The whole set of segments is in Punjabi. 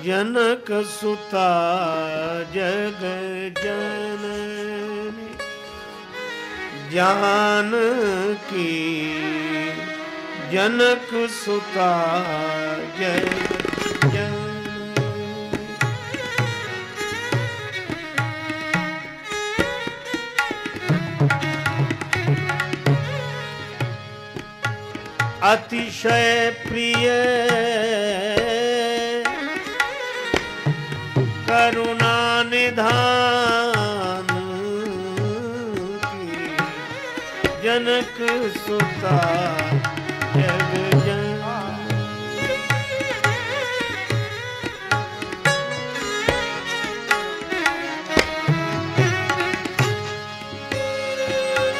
ਜਨਕ ਸੁਤਾ ਜਗ ਜਨਨੀ। ਜਾਨ ਕੀ ਜਨਕ ਸੁਤਾ ਜਗ ਜਨਨੀ। ਅਤਿਸ਼ੈ ਪ੍ਰਿਯ ਕਰੁਣਾ ਨਿਧਾਨ ਕੀ? ਜਨਕ ਸੁਤਾ ਜਗ ਜਨ।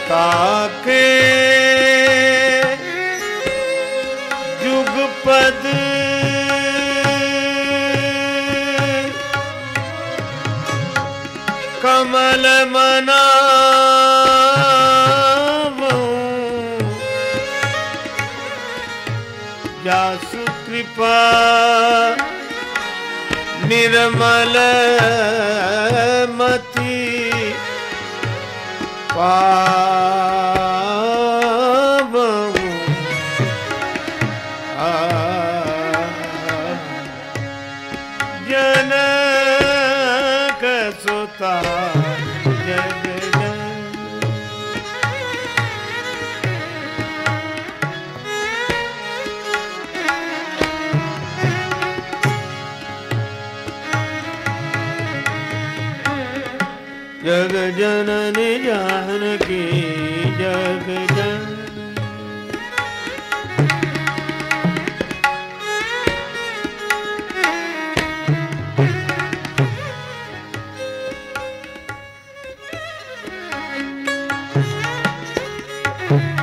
ਤਾਕੇ ਜੁਗ ਕਮਲ ਮਨਾਵਉ ਜਾਸ ਕਿਰਪਾ ਨਿਰਮਲ ਮਤੀ ਪਾਵਉ ਜਨਕ ਸੁਤਾ ਜਗ ਜਨ ਜਗ ਜਨਨੀ ਜਾਨਕੀ Mm-hmm.